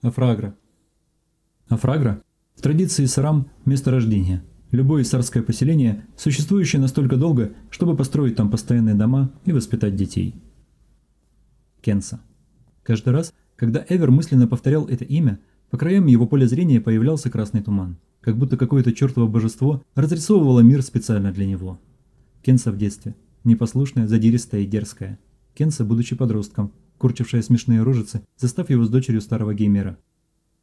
Афрагра. Афрагра в традиции сарам – место рождения. Любое сарское поселение, существующее настолько долго, чтобы построить там постоянные дома и воспитать детей. Кенса. Каждый раз, когда Эвер мысленно повторял это имя, по краям его поля зрения появлялся красный туман, как будто какое-то чертово божество разрисовывало мир специально для него. Кенса в детстве. Непослушная, задиристая и дерзкая. Кенса, будучи подростком, курчившая смешные рожицы, застав его с дочерью старого геймера.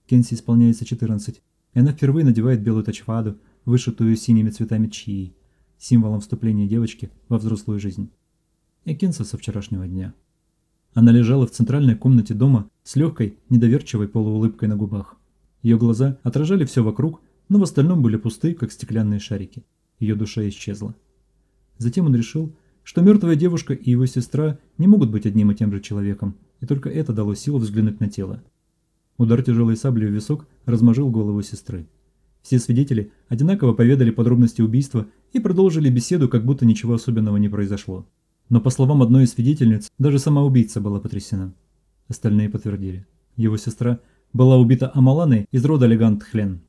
Кенси исполняется 14, и она впервые надевает белую тачфаду, вышитую синими цветами чии, символом вступления девочки во взрослую жизнь. И Кенса со вчерашнего дня. Она лежала в центральной комнате дома с легкой, недоверчивой полуулыбкой на губах. Ее глаза отражали все вокруг, но в остальном были пусты, как стеклянные шарики. Ее душа исчезла. Затем он решил, что мертвая девушка и его сестра не могут быть одним и тем же человеком, и только это дало силу взглянуть на тело. Удар тяжелой саблей в висок размажил голову сестры. Все свидетели одинаково поведали подробности убийства и продолжили беседу, как будто ничего особенного не произошло. Но по словам одной из свидетельниц, даже сама убийца была потрясена. Остальные подтвердили. Его сестра была убита Амаланой из рода Легант Хлен.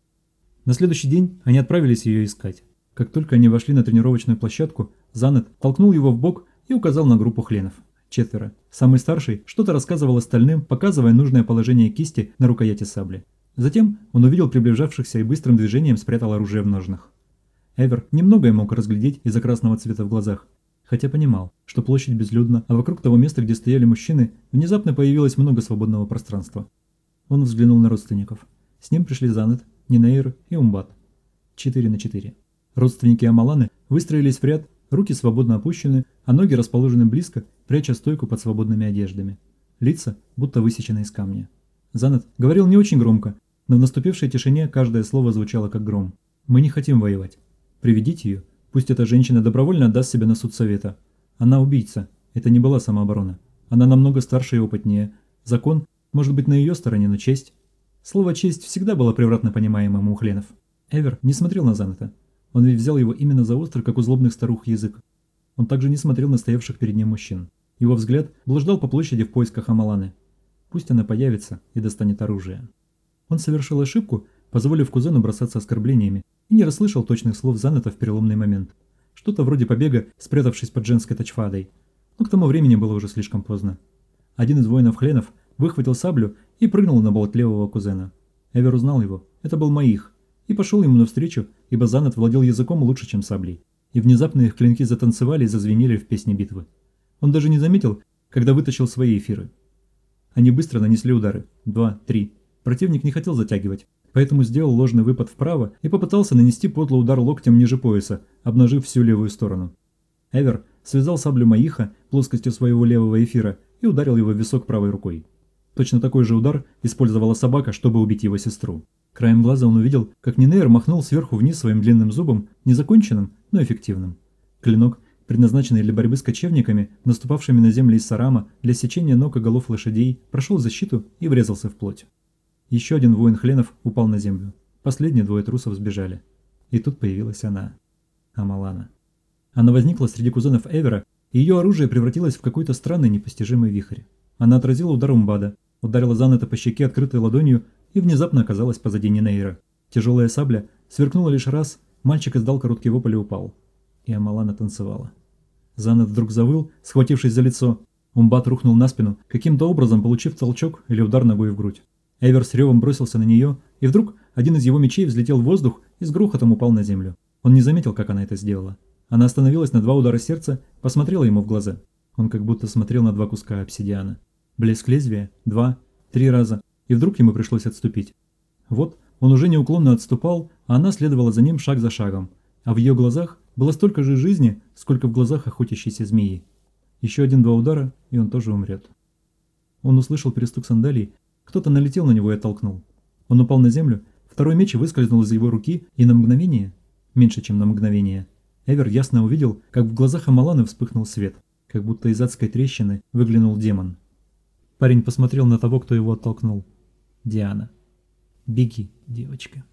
На следующий день они отправились ее искать. Как только они вошли на тренировочную площадку, Занет толкнул его в бок и указал на группу хленов. Четверо. Самый старший что-то рассказывал остальным, показывая нужное положение кисти на рукояти сабли. Затем он увидел приближавшихся и быстрым движением спрятал оружие в ножнах. Эвер немногое мог разглядеть из-за красного цвета в глазах, хотя понимал, что площадь безлюдна, а вокруг того места, где стояли мужчины, внезапно появилось много свободного пространства. Он взглянул на родственников. С ним пришли Занет, Нинейр и Умбат. Четыре на четыре. Родственники Амаланы выстроились в ряд, руки свободно опущены, а ноги расположены близко, пряча стойку под свободными одеждами. Лица будто высечены из камня. Занет говорил не очень громко, но в наступившей тишине каждое слово звучало как гром. «Мы не хотим воевать. Приведите ее. Пусть эта женщина добровольно отдаст себя на суд совета. Она убийца. Это не была самооборона. Она намного старше и опытнее. Закон может быть на ее стороне, но честь...» Слово «честь» всегда было превратно понимаемым у хленов. Эвер не смотрел на Занета. Он ведь взял его именно за острый, как у злобных старух, язык. Он также не смотрел на стоявших перед ним мужчин. Его взгляд блуждал по площади в поисках Амаланы. Пусть она появится и достанет оружие. Он совершил ошибку, позволив кузену бросаться оскорблениями, и не расслышал точных слов Занета в переломный момент. Что-то вроде побега, спрятавшись под женской тачфадой. Но к тому времени было уже слишком поздно. Один из воинов-хленов выхватил саблю и прыгнул на болтливого кузена. Эвер узнал его. Это был Маих и пошел ему навстречу, ибо Занет владел языком лучше, чем саблей. И внезапно их клинки затанцевали и зазвенели в песне битвы. Он даже не заметил, когда вытащил свои эфиры. Они быстро нанесли удары. Два, три. Противник не хотел затягивать, поэтому сделал ложный выпад вправо и попытался нанести подлый удар локтем ниже пояса, обнажив всю левую сторону. Эвер связал саблю Маиха плоскостью своего левого эфира и ударил его в висок правой рукой. Точно такой же удар использовала собака, чтобы убить его сестру. Краем глаза он увидел, как Нинейр махнул сверху вниз своим длинным зубом, незаконченным, но эффективным. Клинок, предназначенный для борьбы с кочевниками, наступавшими на земли из Сарама для сечения ног и голов лошадей, прошел защиту и врезался в плоть. Еще один воин хленов упал на землю. Последние двое трусов сбежали. И тут появилась она. Амалана. Она возникла среди кузенов Эвера, и ее оружие превратилось в какой-то странный непостижимый вихрь. Она отразила удар Умбада, ударила Занета по щеке открытой ладонью и внезапно оказалась позади Нинейра. Тяжелая сабля сверкнула лишь раз, мальчик издал короткий вопль и упал. И Амалана танцевала. Занет вдруг завыл, схватившись за лицо. Умбат рухнул на спину, каким-то образом получив толчок или удар ногой в грудь. Эвер с ревом бросился на нее, и вдруг один из его мечей взлетел в воздух и с грохотом упал на землю. Он не заметил, как она это сделала. Она остановилась на два удара сердца, посмотрела ему в глаза. Он как будто смотрел на два куска обсидиана. Блеск лезвия, два, три раза, и вдруг ему пришлось отступить. Вот, он уже неуклонно отступал, а она следовала за ним шаг за шагом, а в ее глазах было столько же жизни, сколько в глазах охотящейся змеи. Еще один-два удара, и он тоже умрет. Он услышал перестук сандалий, кто-то налетел на него и оттолкнул. Он упал на землю, второй меч выскользнул из его руки, и на мгновение, меньше чем на мгновение, Эвер ясно увидел, как в глазах Амаланы вспыхнул свет, как будто из адской трещины выглянул демон. Парень посмотрел на того, кто его оттолкнул. Диана. Беги, девочка.